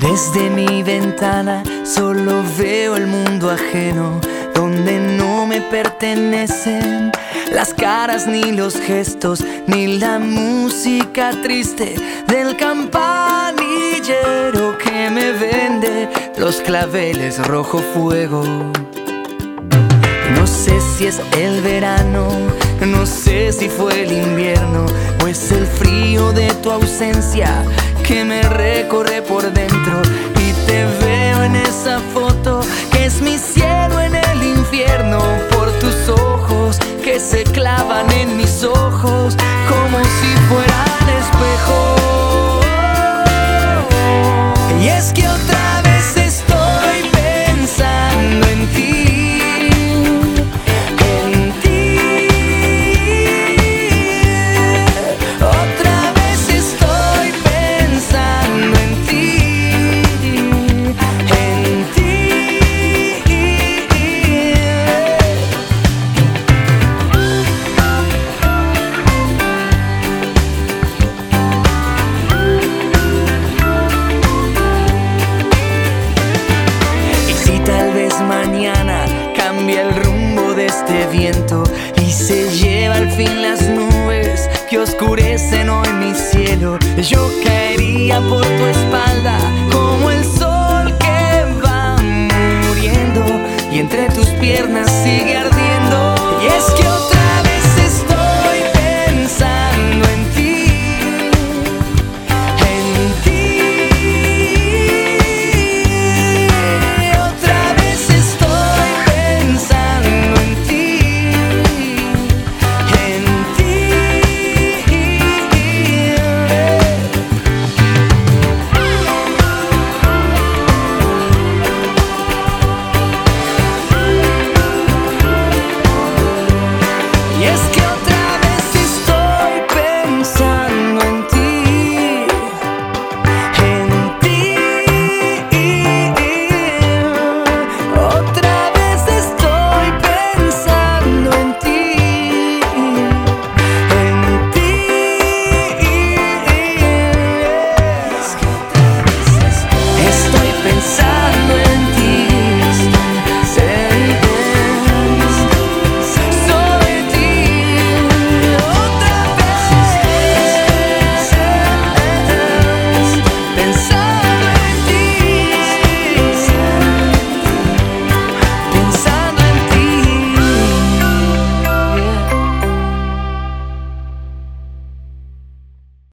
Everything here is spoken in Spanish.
Desde mi ventana solo veo el mundo ajeno, donde no me pertenecen las caras ni los gestos, ni la música triste del campanillero que me vende los claveles rojo fuego. No sé si es el verano, no sé si fue el invierno o es el frío de tu ausencia que me recorre mañana cambia el rumbo de este viento y se lleva al fin las nubes que oscurecen hoy mi cielo, yo caería por tu espalda como el sol que va muriendo y entre tus piernas sigue